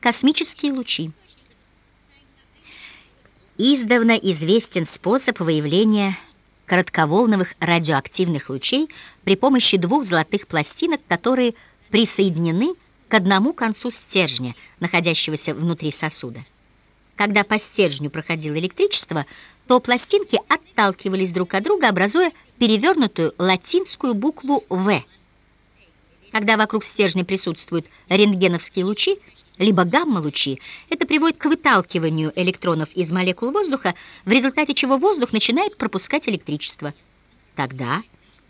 Космические лучи. Издавна известен способ выявления коротковолновых радиоактивных лучей при помощи двух золотых пластинок, которые присоединены к одному концу стержня, находящегося внутри сосуда. Когда по стержню проходило электричество, то пластинки отталкивались друг от друга, образуя перевернутую латинскую букву «В». Когда вокруг стержня присутствуют рентгеновские лучи, либо гамма-лучи, это приводит к выталкиванию электронов из молекул воздуха, в результате чего воздух начинает пропускать электричество. Тогда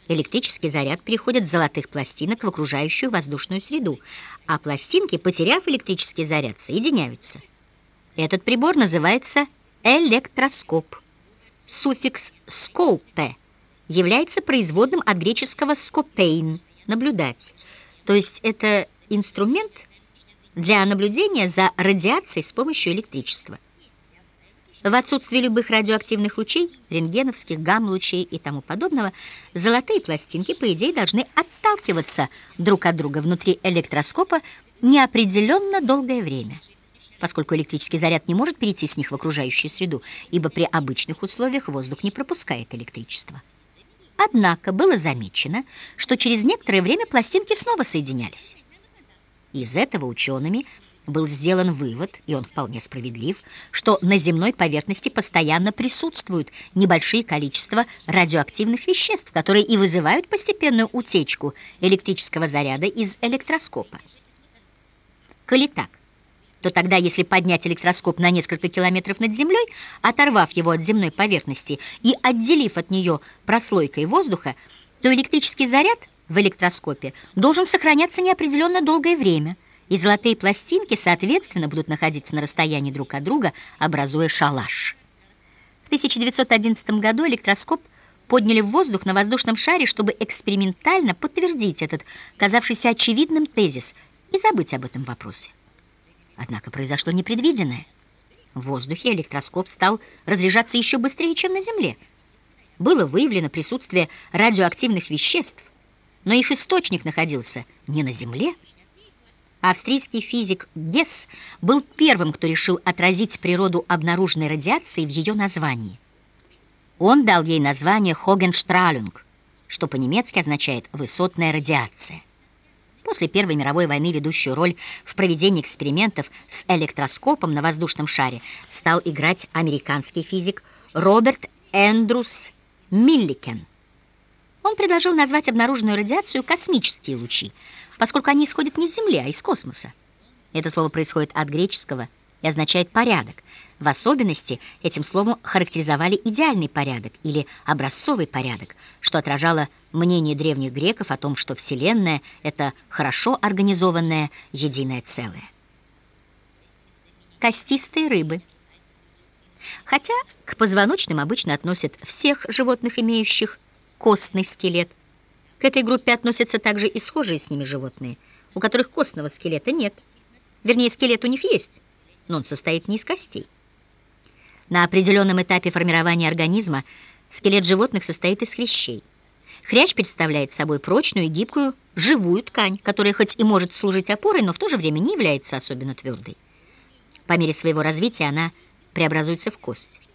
электрический заряд переходит с золотых пластинок в окружающую воздушную среду, а пластинки, потеряв электрический заряд, соединяются. Этот прибор называется электроскоп. Суффикс «скопе» является производным от греческого «скопейн» — «наблюдать», то есть это инструмент — для наблюдения за радиацией с помощью электричества. В отсутствие любых радиоактивных лучей, рентгеновских, гамма-лучей и тому подобного, золотые пластинки, по идее, должны отталкиваться друг от друга внутри электроскопа неопределенно долгое время, поскольку электрический заряд не может перейти с них в окружающую среду, ибо при обычных условиях воздух не пропускает электричество. Однако было замечено, что через некоторое время пластинки снова соединялись. Из этого учеными был сделан вывод, и он вполне справедлив, что на земной поверхности постоянно присутствуют небольшие количества радиоактивных веществ, которые и вызывают постепенную утечку электрического заряда из электроскопа. Коли так, то тогда, если поднять электроскоп на несколько километров над землей, оторвав его от земной поверхности и отделив от нее прослойкой воздуха, то электрический заряд – в электроскопе должен сохраняться неопределенно долгое время, и золотые пластинки, соответственно, будут находиться на расстоянии друг от друга, образуя шалаш. В 1911 году электроскоп подняли в воздух на воздушном шаре, чтобы экспериментально подтвердить этот, казавшийся очевидным тезис, и забыть об этом вопросе. Однако произошло непредвиденное. В воздухе электроскоп стал разряжаться еще быстрее, чем на Земле. Было выявлено присутствие радиоактивных веществ, но их источник находился не на Земле. Австрийский физик Гесс был первым, кто решил отразить природу обнаруженной радиации в ее названии. Он дал ей название Хогенштралюнг, что по-немецки означает «высотная радиация». После Первой мировой войны ведущую роль в проведении экспериментов с электроскопом на воздушном шаре стал играть американский физик Роберт Эндрус Милликен. Он предложил назвать обнаруженную радиацию космические лучи, поскольку они исходят не с Земли, а из космоса. Это слово происходит от греческого и означает «порядок». В особенности этим словом характеризовали идеальный порядок или образцовый порядок, что отражало мнение древних греков о том, что Вселенная — это хорошо организованное единое целое. Костистые рыбы. Хотя к позвоночным обычно относят всех животных, имеющих костный скелет. К этой группе относятся также и схожие с ними животные, у которых костного скелета нет. Вернее, скелет у них есть, но он состоит не из костей. На определенном этапе формирования организма скелет животных состоит из хрящей. Хрящ представляет собой прочную и гибкую живую ткань, которая хоть и может служить опорой, но в то же время не является особенно твердой. По мере своего развития она преобразуется в кость.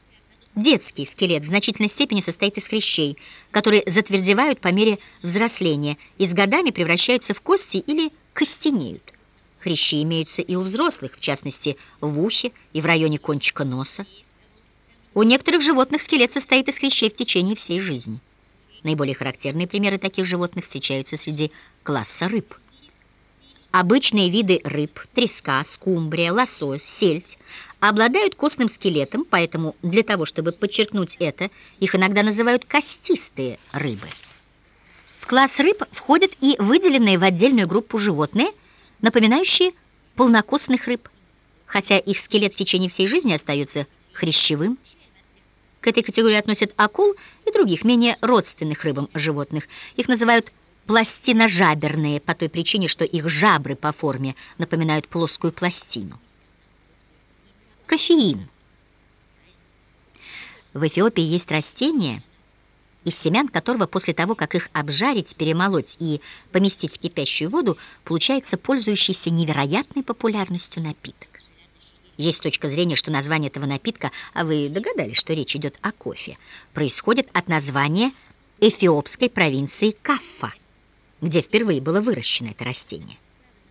Детский скелет в значительной степени состоит из хрящей, которые затвердевают по мере взросления и с годами превращаются в кости или костенеют. Хрящи имеются и у взрослых, в частности, в ухе и в районе кончика носа. У некоторых животных скелет состоит из хрящей в течение всей жизни. Наиболее характерные примеры таких животных встречаются среди класса рыб. Обычные виды рыб, треска, скумбрия, лосось, сельдь обладают костным скелетом, поэтому для того, чтобы подчеркнуть это, их иногда называют костистые рыбы. В класс рыб входят и выделенные в отдельную группу животные, напоминающие полнокостных рыб, хотя их скелет в течение всей жизни остается хрящевым. К этой категории относят акул и других менее родственных рыбам животных. Их называют пластиножаберные по той причине, что их жабры по форме напоминают плоскую пластину. Кофеин. В Эфиопии есть растение, из семян которого после того, как их обжарить, перемолоть и поместить в кипящую воду, получается пользующийся невероятной популярностью напиток. Есть точка зрения, что название этого напитка, а вы догадались, что речь идет о кофе, происходит от названия эфиопской провинции Каффа, где впервые было выращено это растение.